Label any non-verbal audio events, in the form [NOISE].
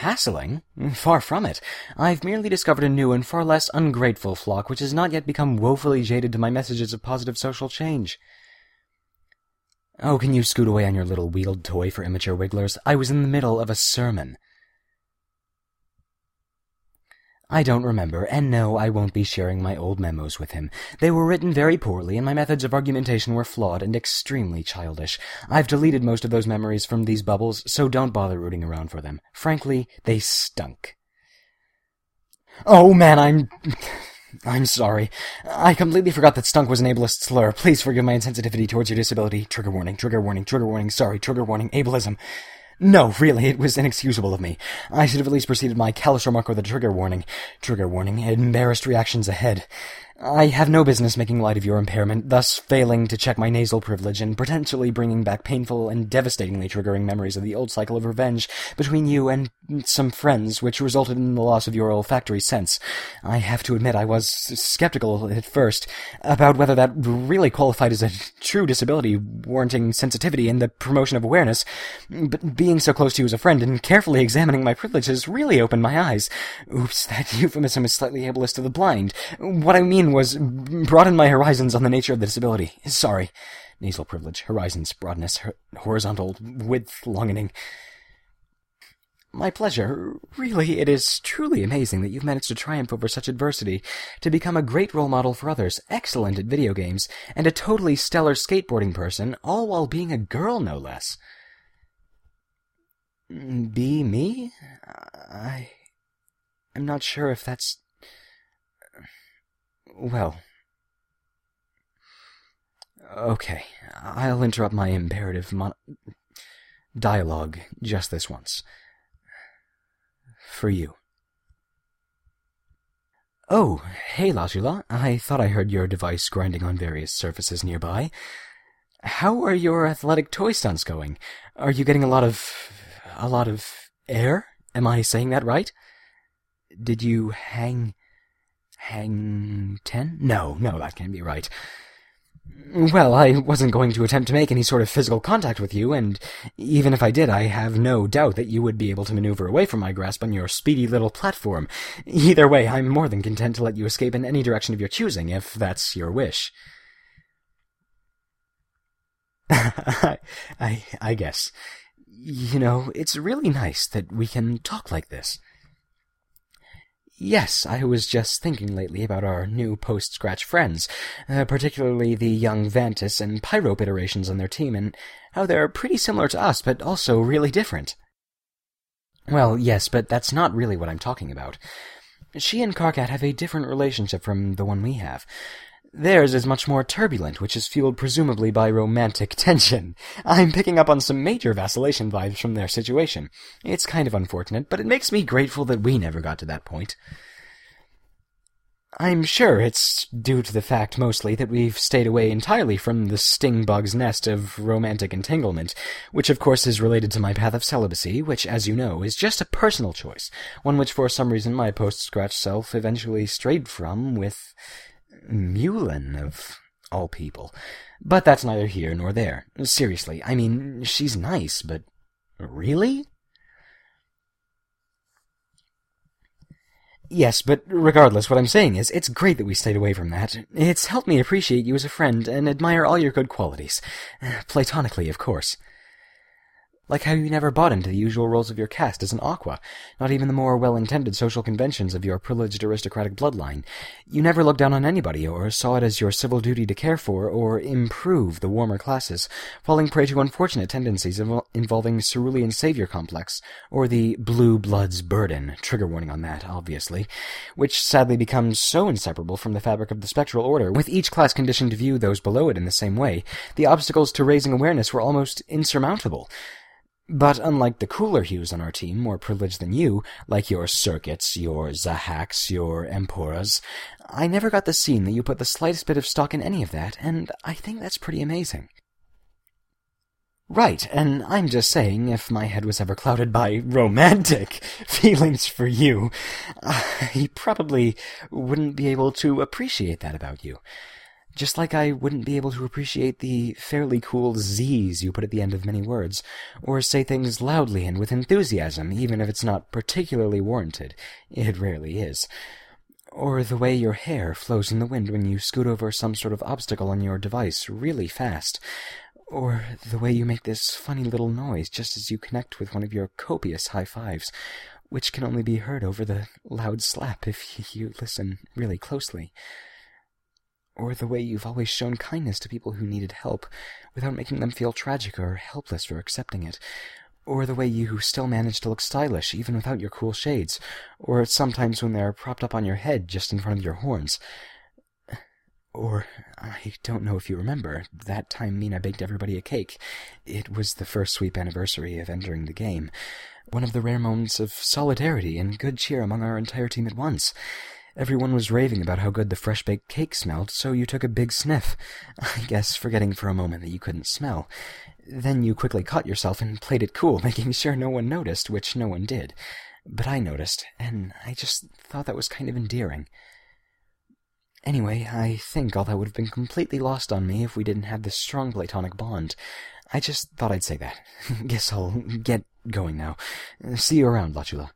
Hassling? Far from it. I've merely discovered a new and far less ungrateful flock which has not yet become woefully jaded to my messages of positive social change. Oh, can you scoot away on your little wheeled toy for immature wigglers? I was in the middle of a sermon. I don't remember, and no, I won't be sharing my old memos with him. They were written very poorly, and my methods of argumentation were flawed and extremely childish. I've deleted most of those memories from these bubbles, so don't bother rooting around for them. Frankly, they stunk. Oh man, I'm... [LAUGHS] I'm sorry. I completely forgot that stunk was an ableist slur. Please forgive my insensitivity towards your disability. Trigger warning, trigger warning, trigger warning, sorry, trigger warning, ableism. No, really, it was inexcusable of me. I should have at least preceded my callous remark with a trigger warning. Trigger warning. Embarrassed reactions ahead. I have no business making light of your impairment, thus failing to check my nasal privilege and potentially bringing back painful and devastatingly triggering memories of the old cycle of revenge between you and some friends, which resulted in the loss of your olfactory sense. I have to admit I was skeptical at first about whether that really qualified as a true disability warranting sensitivity and the promotion of awareness, but being so close to you as a friend and carefully examining my privileges really opened my eyes. Oops, that [LAUGHS] euphemism is slightly ableist to the blind. What I mean was broaden my horizons on the nature of the disability. Sorry. Nasal privilege, horizons, broadness, horizontal, width, longing. My pleasure. Really, it is truly amazing that you've managed to triumph over such adversity, to become a great role model for others, excellent at video games, and a totally stellar skateboarding person, all while being a girl, no less. Mm, be me? I... I'm not sure if that's well. Okay, I'll interrupt my imperative mon- dialogue just this once. For you. Oh, hey, Latula. I thought I heard your device grinding on various surfaces nearby. How are your athletic toy stunts going? Are you getting a lot of... a lot of air? Am I saying that right? Did you hang hang ten? No, no, that can't be right. Well, I wasn't going to attempt to make any sort of physical contact with you, and even if I did, I have no doubt that you would be able to maneuver away from my grasp on your speedy little platform. Either way, I'm more than content to let you escape in any direction of your choosing, if that's your wish. [LAUGHS] I, I, I guess. You know, it's really nice that we can talk like this. Yes, I was just thinking lately about our new post-scratch friends, uh, particularly the young Vantas and Pyrope iterations on their team, and how they're pretty similar to us, but also really different. Well, yes, but that's not really what I'm talking about. She and Karkat have a different relationship from the one we have. Theirs is much more turbulent, which is fueled presumably by romantic tension. I'm picking up on some major vacillation vibes from their situation. It's kind of unfortunate, but it makes me grateful that we never got to that point. I'm sure it's due to the fact mostly that we've stayed away entirely from the sting bug's nest of romantic entanglement, which of course is related to my path of celibacy, which, as you know, is just a personal choice, one which for some reason my post-scratch self eventually strayed from with Meulin, of all people. But that's neither here nor there. Seriously, I mean, she's nice, but really? Yes, but regardless, what I'm saying is, it's great that we stayed away from that. It's helped me appreciate you as a friend and admire all your good qualities. Platonically, of course. Like how you never bought into the usual roles of your caste as an Aqua, not even the more well-intended social conventions of your privileged aristocratic bloodline. You never looked down on anybody, or saw it as your civil duty to care for or improve the warmer classes, falling prey to unfortunate tendencies involving cerulean savior complex, or the blue blood's burden, trigger warning on that, obviously, which sadly becomes so inseparable from the fabric of the spectral order, with each class conditioned to view those below it in the same way, the obstacles to raising awareness were almost insurmountable. But unlike the cooler hues on our team, more privileged than you, like your Serkets, your Zahhaks, your Amporas, I never got the scene that you put the slightest bit of stock in any of that, and I think that's pretty amazing. Right, and I'm just saying, if my head was ever clouded by romantic [LAUGHS] feelings for you, [LAUGHS] I probably wouldn't be able to appreciate that about you. Just like I wouldn't be able to appreciate the fairly cool Z's you put at the end of many words, or say things loudly and with enthusiasm, even if it's not particularly warranted. It rarely is. Or the way your hair flows in the wind when you scoot over some sort of obstacle on your device really fast. Or the way you make this funny little noise just as you connect with one of your copious high fives, which can only be heard over the loud slap if you listen really closely or the way you've always shown kindness to people who needed help without making them feel tragic or helpless for accepting it, or the way you still manage to look stylish even without your cool shades, or sometimes when they're propped up on your head just in front of your horns. Or, I don't know if you remember, that time Meenah baked everybody a cake. It was the first sweep anniversary of entering the game. One of the rare moments of solidarity and good cheer among our entire team at once. Everyone was raving about how good the fresh baked cake smelled, so you took a big sniff, [LAUGHS] I guess forgetting for a moment that you couldn't smell. Then you quickly caught yourself and played it cool, [LAUGHS] making sure no one noticed, which no one did. But I noticed, and I just thought that was kind of endearing. Anyway, I think all that would have been completely lost on me if we didn't have this strong platonic bond. I just thought I'd say that. [LAUGHS] Guess I'll get going now. See you around, Latula.